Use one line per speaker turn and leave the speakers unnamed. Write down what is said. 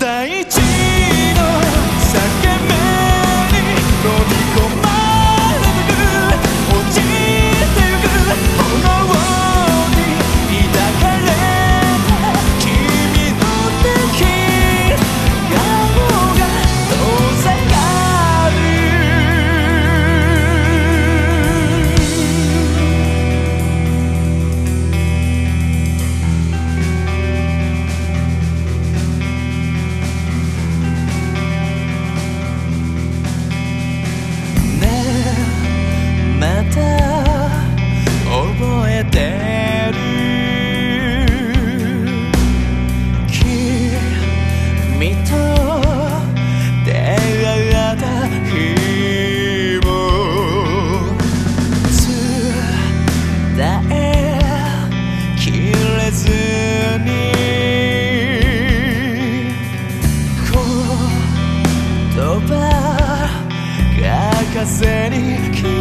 tem 風に吹き